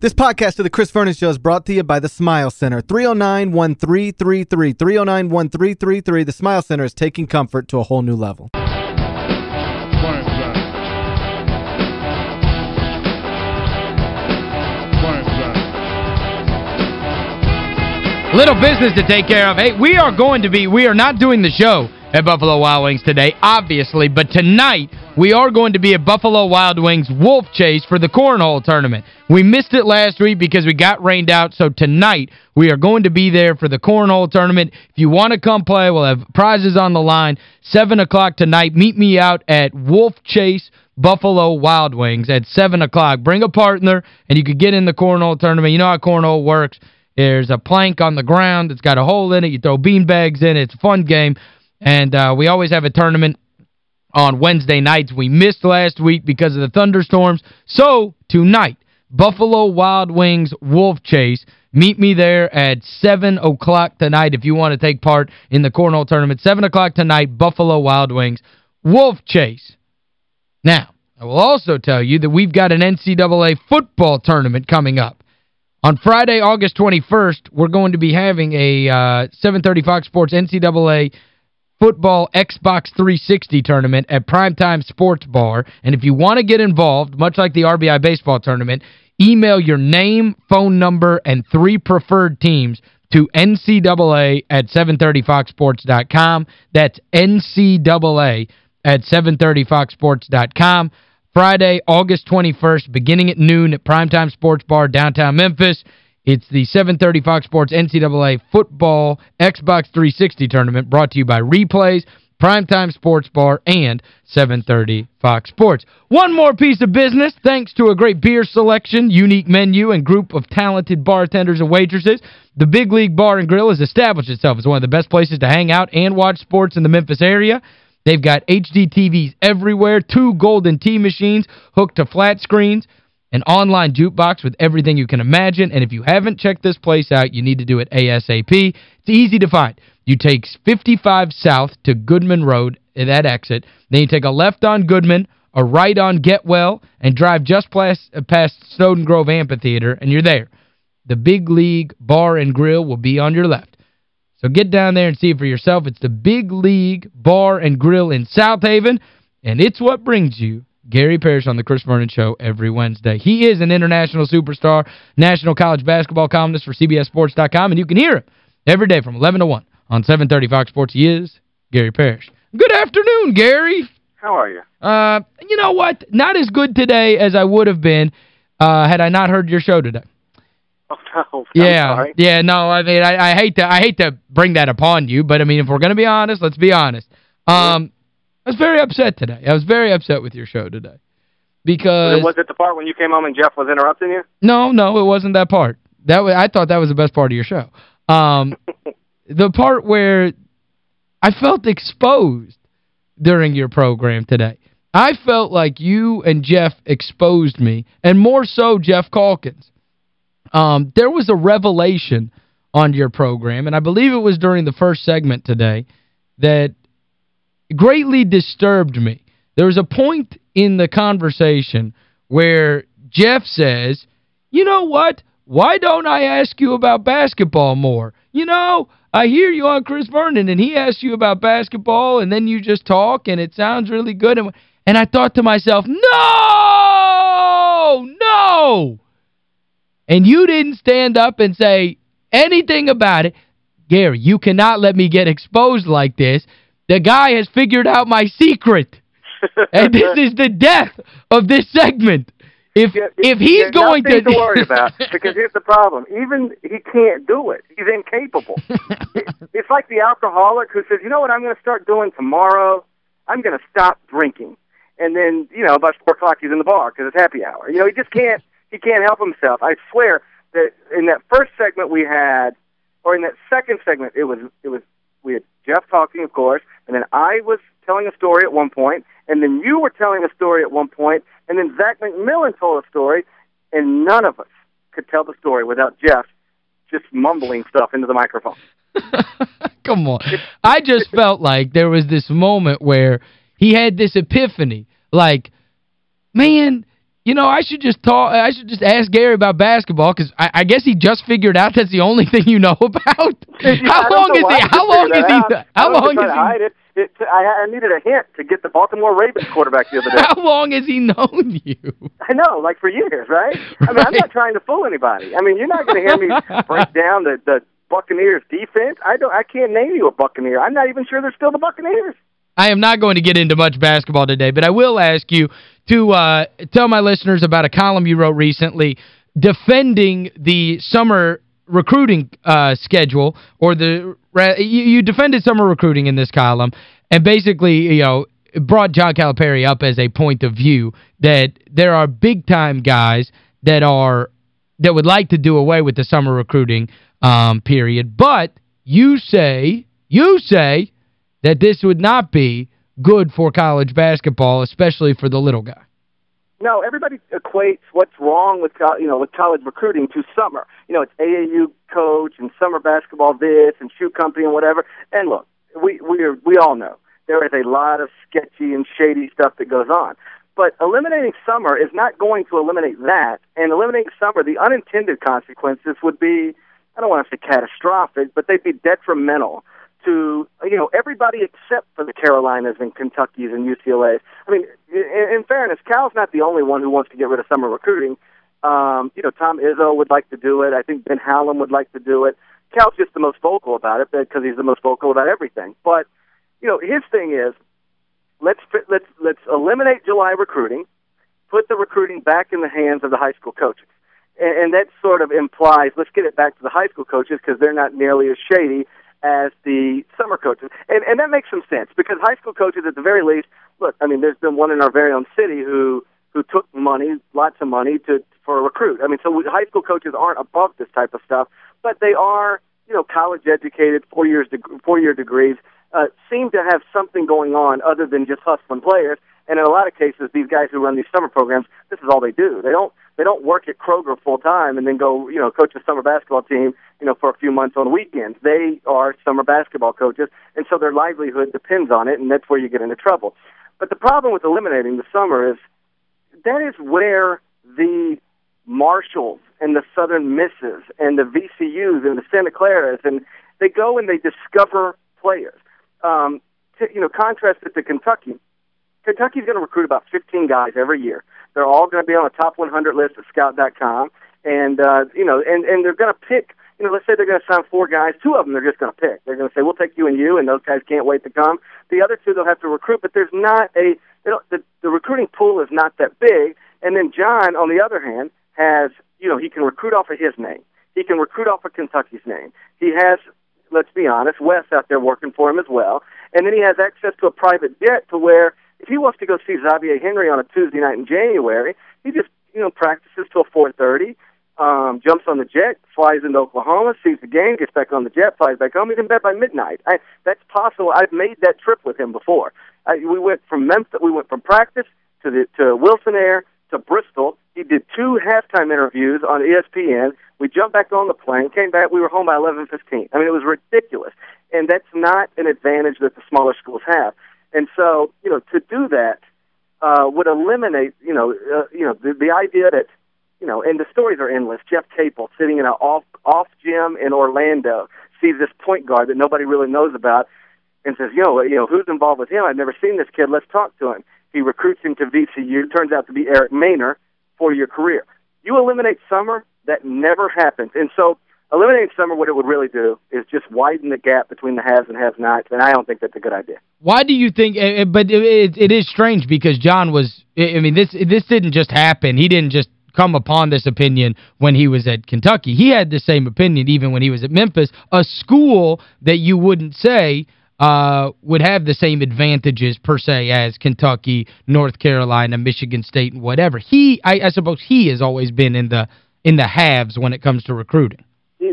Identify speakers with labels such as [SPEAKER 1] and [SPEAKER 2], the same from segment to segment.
[SPEAKER 1] This podcast of the Chris Vernon Show is brought to you by the Smile Center. 309-1333. 309-1333. The Smile Center is taking comfort to a whole new level.
[SPEAKER 2] Little business to take care of. Hey, we are going to be, we are not doing the show at Buffalo Wild Wings today, obviously, but tonight we are going to be at Buffalo Wild Wings Wolfchase for the Cornhole Tournament. We missed it last week because we got rained out, so tonight we are going to be there for the Cornhole Tournament. If you want to come play, we'll have prizes on the line. 7 o'clock tonight. Meet me out at Wolf Chase Buffalo Wild Wings at 7 o'clock. Bring a partner, and you could get in the Cornhole Tournament. You know how Cornhole works. There's a plank on the ground. It's got a hole in it. You throw bean bags in it. It's a fun game. And uh, we always have a tournament on Wednesday nights. We missed last week because of the thunderstorms. So, tonight, Buffalo Wild Wings Wolfchase. Meet me there at 7 o'clock tonight if you want to take part in the Cornhole Tournament. 7 o'clock tonight, Buffalo Wild Wings Wolfchase. Now, I will also tell you that we've got an NCAA football tournament coming up. On Friday, August 21st, we're going to be having a uh, 730 Fox Sports NCAA Football Xbox 360 tournament at Primetime Sports Bar. And if you want to get involved, much like the RBI Baseball tournament, email your name, phone number, and three preferred teams to NCAA at 730foxsports.com. That's NCAA at 730foxsports.com. Friday, August 21st, beginning at noon at Primetime Sports Bar, downtown Memphis. It's the 730 Fox Sports NCAA Football Xbox 360 Tournament brought to you by Replays, Primetime Sports Bar, and 730 Fox Sports. One more piece of business, thanks to a great beer selection, unique menu, and group of talented bartenders and waitresses, the Big League Bar and Grill has established itself as one of the best places to hang out and watch sports in the Memphis area. They've got HD TVs everywhere, two Golden Tee machines hooked to flat screens, an online jukebox with everything you can imagine. And if you haven't checked this place out, you need to do it ASAP. It's easy to find. You take 55 South to Goodman Road at that exit. Then you take a left on Goodman, a right on Getwell, and drive just uh, past, past Snowden Grove Amphitheater, and you're there. The Big League Bar and Grill will be on your left. So get down there and see for yourself. It's the Big League Bar and Grill in Southaven, and it's what brings you Gary Parrish on the Chris Vernon Show every Wednesday. He is an international superstar, national college basketball columnist for CBSSports.com, and you can hear him every day from 11 to 1 on 730 Fox Sports. He is Gary Parrish. Good afternoon, Gary.
[SPEAKER 3] How are you?
[SPEAKER 2] Uh, you know what? Not as good today as I would have been uh, had I not heard your show today.
[SPEAKER 3] Oh, no.
[SPEAKER 2] yeah, yeah, no, I mean, I, I hate to I hate to bring that upon you, but I mean, if we're going to be honest, let's be honest. Um, I was very upset today. I was very upset with your show today. Because...
[SPEAKER 3] Was it the part when you came home and Jeff was interrupting you?
[SPEAKER 2] No, no, it wasn't that part. That was, I thought that was the best part of your show. Um, the part where I felt exposed during your program today. I felt like you and Jeff exposed me, and more so Jeff Calkins. Um, there was a revelation on your program, and I believe it was during the first segment today, that greatly disturbed me. There was a point in the conversation where Jeff says, you know what, why don't I ask you about basketball more? You know, I hear you on Chris Vernon, and he asks you about basketball, and then you just talk, and it sounds really good. And, and I thought to myself, no, no. And you didn't stand up and say anything about it. Gary, you cannot let me get exposed like this. The guy has figured out my secret. and this is the death of this segment. If
[SPEAKER 3] Yeah,
[SPEAKER 2] if he's going to...
[SPEAKER 3] to worry about, because here's the problem. Even he can't do it. He's incapable. It- it's like the alcoholic who says, you know what I'm going to start doing tomorrow? I'm going to stop drinking. And then, you know, about 4 o'clock he's in the bar because it's happy hour. You know, he just can't, he can't help himself. I swear that in that first segment we had, or in that second segment, it was, it was, we had Jeff talking, of course, and then I was telling a story at one point, and then you were telling a story at one point, and then Zach McMillan told a story, and none of us could tell the story without Jeff just mumbling stuff into the microphone.
[SPEAKER 2] Come on. I just felt like there was this moment where he had this epiphany. Like, man, You know, I should just talk I should just ask Gary about basketball cuz I, I guess he just figured out that's the only thing you know about. How long is he how long is he how long is
[SPEAKER 3] he it, I, I needed a hint to get the Baltimore Ravens quarterback the other day.
[SPEAKER 2] How long has he known you?
[SPEAKER 3] I know, like for years, right? I mean. I'm not trying to fool anybody. I mean, you're not going to hear me break down the the Buccaneers defense. I don't I can't name you a Buccaneer. I'm not even sure they're still the Buccaneers.
[SPEAKER 2] I am not going to get into much basketball today, but I will ask you to uh, tell my listeners about a column you wrote recently defending the summer recruiting uh, schedule or the you, you defended summer recruiting in this column and basically, you know, brought John Calipari up as a point of view that there are big-time guys that are that would like to do away with the summer recruiting um, period. But you say, you say that this would not be good for college basketball, especially for the little guy.
[SPEAKER 3] No, everybody equates what's wrong with you know with college recruiting to summer. You know, it's AAU coach and summer basketball this and shoe company and whatever. And look, we we are, we all know there is a lot of sketchy and shady stuff that goes on. But eliminating summer is not going to eliminate that. And eliminating summer, the unintended consequences would be I don't want to say catastrophic, but they'd be detrimental to you know everybody except for the Carolinas and Kentuckys and UCLA's. I mean, in, in fairness, Cal's not the only one who wants to get rid of summer recruiting. Um, you know, Tom Izzo would like to do it. I think Ben Howland would like to do it. Cal's just the most vocal about it because he's the most vocal about everything. But you know, his thing is let's let's let's eliminate July recruiting, put the recruiting back in the hands of the high school coaches, and that sort of implies let's get it back to the high school coaches because they're not nearly as shady as the summer coaches. And, and that makes some sense because high school coaches, at the very least, look, I mean, there's been one in our very own city who who took money, lots of money, to for a recruit. I mean, so high school coaches aren't above this type of stuff, but they are, you know, college educated, four years, four year degrees, uh, seem to have something going on other than just hustling players. And in a lot of cases, these guys who run these summer programs, this is all they do. They don't they don't work at Kroger full time and then go, you know, coach a summer basketball team, you know, for a few months on weekends. They are summer basketball coaches, and so their livelihood depends on it, and that's where you get into trouble. But the problem with eliminating the summer is that is where the Marshalls and the Southern Misses and the VCUs and the Santa Claras and they go and they discover players. Um, to, you know, contrast it to Kentucky. Kentucky's going to recruit about 15 guys every year. They're all going to be on a top 100 list at Scout.com, and uh, you know, and and they're going to pick. You know, let's say they're going to sign four guys. Two of them they're just going to pick. They're going to say, "We'll take you and you," and those guys can't wait to come. The other two they'll have to recruit, but there's not a you know, the the recruiting pool is not that big. And then John, on the other hand, has you know he can recruit off of his name. He can recruit off of Kentucky's name. He has, let's be honest, Wes out there working for him as well. And then he has access to a private jet to where if he wants to go see Xavier Henry on a Tuesday night in January, he just you know practices till 4:30, um, jumps on the jet, flies into Oklahoma, sees the game, gets back on the jet, flies back home. He's in bed by midnight. I, that's possible. I've made that trip with him before. I, we went from Memphis, we went from practice to the to Wilson Air to Bristol. He did two halftime interviews on ESPN. We jumped back on the plane, came back. We were home by 11:15. I mean, it was ridiculous, and that's not an advantage that the smaller schools have. And so, you know, to do that uh, would eliminate, you know, uh, you know, the, the idea that, you know, and the stories are endless. Jeff Capel sitting in an off off gym in Orlando sees this point guard that nobody really knows about, and says, "Yo, you know, who's involved with him? I've never seen this kid. Let's talk to him. He recruits him to VCU. Turns out to be Eric Maynor for your career. You eliminate summer, that never happens. And so eliminating summer, what it would really do is just widen the gap between the haves and have-nots, and I don't think that's a good idea.
[SPEAKER 2] Why do you think, eh, eh, but it, it is strange because John was, I mean, this this didn't just happen. He didn't just come upon this opinion when he was at Kentucky. He had the same opinion even when he was at Memphis, a school that you wouldn't say uh, would have the same advantages per se as Kentucky, North Carolina, Michigan State, and whatever. He, I, I suppose he has always been in the in the halves when it comes to recruiting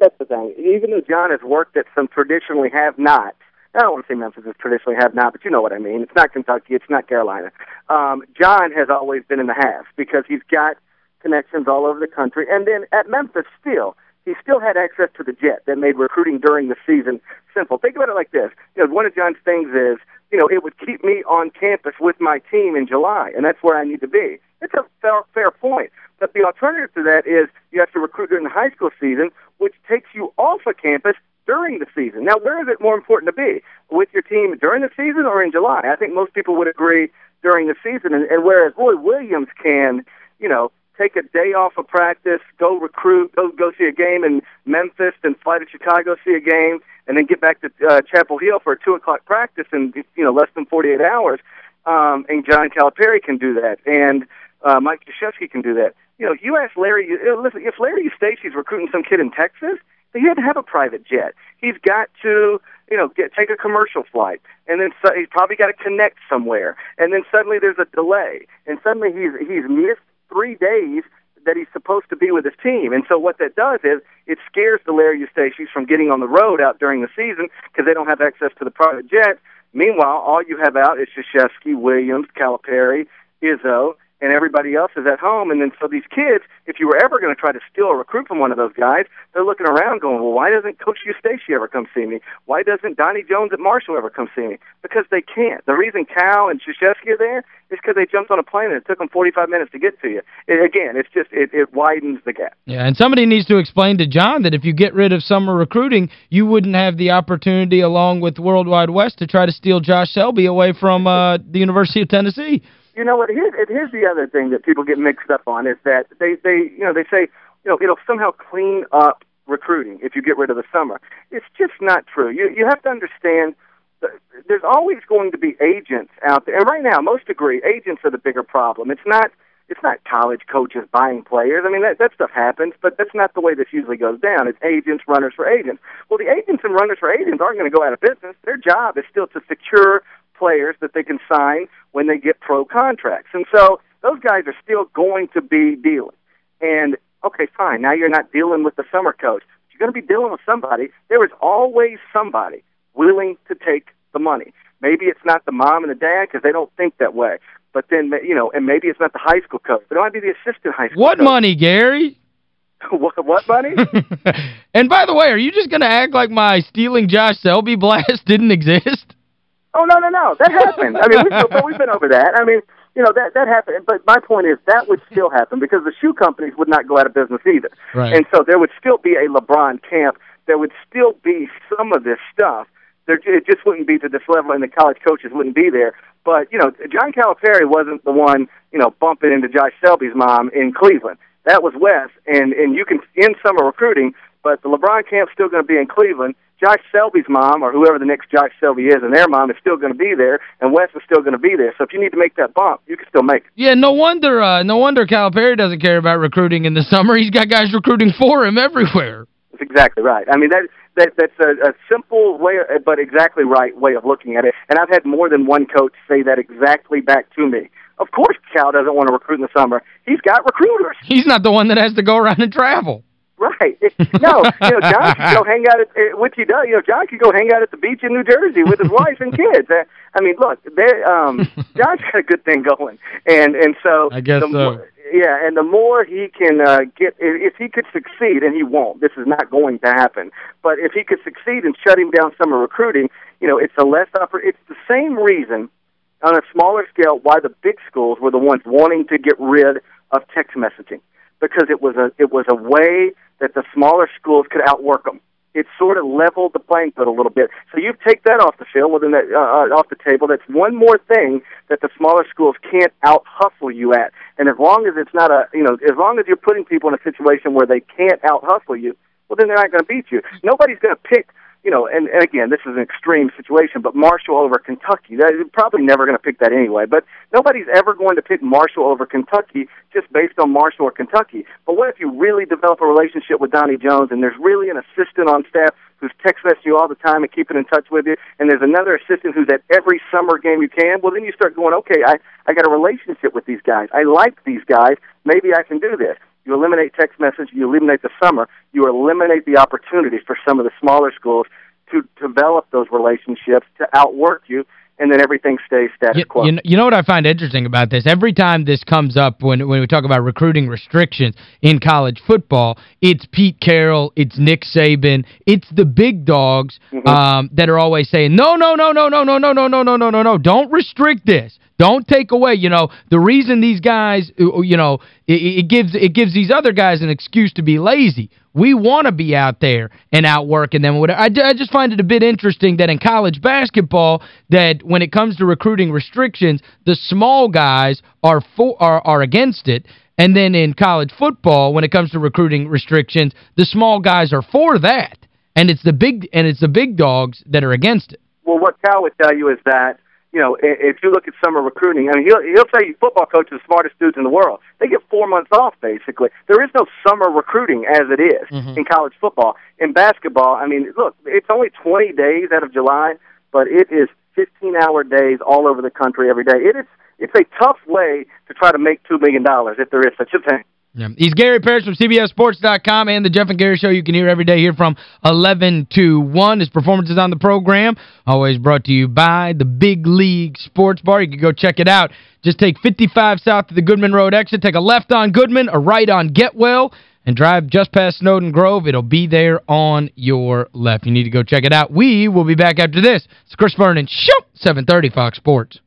[SPEAKER 3] that's the thing. Even though John has worked at some traditionally have not, I don't want to say Memphis is traditionally have not, but you know what I mean. It's not Kentucky. It's not Carolina. Um, John has always been in the half because he's got connections all over the country. And then at Memphis, still, he still had access to the jet that made recruiting during the season simple. Think about it like this. You know, one of John's things is you know, it would keep me on campus with my team in July, and that's where I need to be. It's a fair, fair point. But the alternative to that is you have to recruit during the high school season, which takes you off of campus during the season. Now, where is it more important to be? With your team during the season or in July? I think most people would agree during the season. And, and whereas Roy Williams can, you know, take a day off of practice, go recruit, go go see a game in Memphis, then fly to Chicago, see a game, and then get back to uh, Chapel Hill for a two o'clock practice in you know less than 48 hours. Um, and John Calipari can do that, and uh, Mike Krzyzewski can do that. You know, you ask Larry. Uh, listen, if Larry Eustachy's recruiting some kid in Texas, he had to have a private jet. He's got to, you know, get take a commercial flight, and then so, he's probably got to connect somewhere, and then suddenly there's a delay, and suddenly he's he's missed three days that he's supposed to be with his team. And so what that does is it scares the Larry Eustachy's from getting on the road out during the season because they don't have access to the private jet. Meanwhile, all you have out is Krzyzewski, Williams, Calipari, Izzo, and everybody else is at home. And then so these kids, if you were ever going to try to steal a recruit from one of those guys, they're looking around going, well, why doesn't Coach Eustachy ever come see me? Why doesn't Donnie Jones at Marshall ever come see me? Because they can't. The reason Cal and Krzyzewski are there is because they jumped on a plane and it took them 45 minutes to get to you. It, again, it's just, it, it widens the gap.
[SPEAKER 2] Yeah, and somebody needs to explain to John that if you get rid of summer recruiting, you wouldn't have the opportunity along with World Wide Wes to try to steal Josh Selby away from uh, the University of Tennessee.
[SPEAKER 3] You know what? Here's, here's the other thing that people get mixed up on is that they, they, you know, they say, you know, it'll somehow clean up recruiting if you get rid of the summer. It's just not true. You, you have to understand there's always going to be agents out there. And right now, most agree agents are the bigger problem. It's not, it's not college coaches buying players. I mean, that, that stuff happens, but that's not the way this usually goes down. It's agents, runners for agents. Well, the agents and runners for agents aren't going to go out of business. Their job is still to secure players that they can sign when they get pro contracts. And so those guys are still going to be dealing. And okay, fine. Now you're not dealing with the summer coach. You're going to be dealing with somebody. There is always somebody willing to take the money. Maybe it's not the mom and the dad because they don't think that way. But then, you know, and maybe it's not the high school coach, but it might be the assistant high school
[SPEAKER 2] What
[SPEAKER 3] coach.
[SPEAKER 2] money, Gary?
[SPEAKER 3] what, what money?
[SPEAKER 2] and by the way, are you just going to act like my stealing Josh Selby blast didn't exist?
[SPEAKER 3] Oh no, no, no. That happened. I mean, we've, but we've been over that. I mean, you know, that that happened. But my point is that would still happen because the shoe companies would not go out of business either.
[SPEAKER 2] Right.
[SPEAKER 3] And so there would still be a LeBron camp. There would still be some of this stuff. There, it just wouldn't be to this level, and the college coaches wouldn't be there. But you know, John Calipari wasn't the one, you know, bumping into Josh Selby's mom in Cleveland. That was Wes, and and you can end summer recruiting, but the LeBron camp's still going to be in Cleveland Josh Selby's mom, or whoever the next Josh Selby is, and their mom is still going to be there, and Wes is still going to be there. So if you need to make that bump, you can still make it.
[SPEAKER 2] Yeah, no wonder uh, no wonder Calipari doesn't care about recruiting in the summer. He's got guys recruiting for him everywhere.
[SPEAKER 3] That's exactly right. I mean, that that that's a, a simple way, but exactly right way of looking at it. And I've had more than one coach say that exactly back to me. Of course, Cal doesn't want to recruit in the summer. He's got recruiters.
[SPEAKER 2] He's not the one that has to go around and travel.
[SPEAKER 3] Right. No, you know, John could go hang out at, eh, which he does, you know, John could go hang out at the beach in New Jersey with his wife and kids. Uh, I mean, look, they um John's got a good thing going. And and so
[SPEAKER 2] I guess
[SPEAKER 3] the
[SPEAKER 2] so.
[SPEAKER 3] More, yeah, and the more he can uh get if he could succeed and he won't. This is not going to happen. But if he could succeed in shutting down summer recruiting, you know, it's a less upper it's the same reason on a smaller scale why the big schools were the ones wanting to get rid of text messaging because it was a it was a way that the smaller schools could outwork them. It sort of leveled the playing field a little bit. So you take that off the field, well, then that, uh, off the table. That's one more thing that the smaller schools can't out hustle you at. And as long as it's not a, you know, as long as you're putting people in a situation where they can't out hustle you, well, then they're not going to beat you. Nobody's going to pick you know, and, and again, this is an extreme situation, but Marshall over Kentucky, that, you're probably never going to pick that anyway. But nobody's ever going to pick Marshall over Kentucky just based on Marshall or Kentucky. But what if you really develop a relationship with Donnie Jones and there's really an assistant on staff who's text messaging you all the time and keeping in touch with you, and there's another assistant who's at every summer game you can, well, then you start going, okay, I, I got a relationship with these guys. I like these guys. Maybe I can do this. You eliminate text message, you eliminate the summer, you eliminate the opportunities for some of the smaller schools to develop those relationships to outwork you. and then everything stays status
[SPEAKER 2] you,
[SPEAKER 3] quo.
[SPEAKER 2] You know, you know what I find interesting about this? Every time this comes up when when we talk about recruiting restrictions in college football, it's Pete Carroll, it's Nick Saban, it's the big dogs
[SPEAKER 3] Mm-hmm.
[SPEAKER 2] um, that are always saying, no, no, no, no, no, no, no, no, no, no, no, no, no, don't restrict this. Don't take away, you know, the reason these guys, uh, you know, it, it gives it gives these other guys an excuse to be lazy. We want to be out there and outworking them. I, I just find it a bit interesting that in college basketball, that when it comes to recruiting restrictions, the small guys are for, are, are against it. And then in college football, when it comes to recruiting restrictions, the small guys are for that. And it's the big and it's the big dogs that are against it.
[SPEAKER 3] Well, what Cal would tell you is that you know, if you look at summer recruiting, I mean, he'll he'll tell you football coaches are the smartest dudes in the world. They get four months off basically. There is no summer recruiting as it is
[SPEAKER 2] Mhm.
[SPEAKER 3] in college football. In basketball, I mean, look, it's only 20 days out of July, but it is 15-hour days all over the country every day. It is it's a tough way to try to make $2 million if there is such a thing.
[SPEAKER 2] Yeah. He's Gary Parrish from CBSSports.com and the Jeff and Gary Show you can hear every day here from 11 to 1. His performances on the program always brought to you by the Big League Sports Bar. You can go check it out. Just take 55 south to the Goodman Road exit. Take a left on Goodman, a right on Getwell, and drive just past Snowden Grove. It'll be there on your left. You need to go check it out. We will be back after this. It's Chris Vernon, Show, 730 Fox Sports.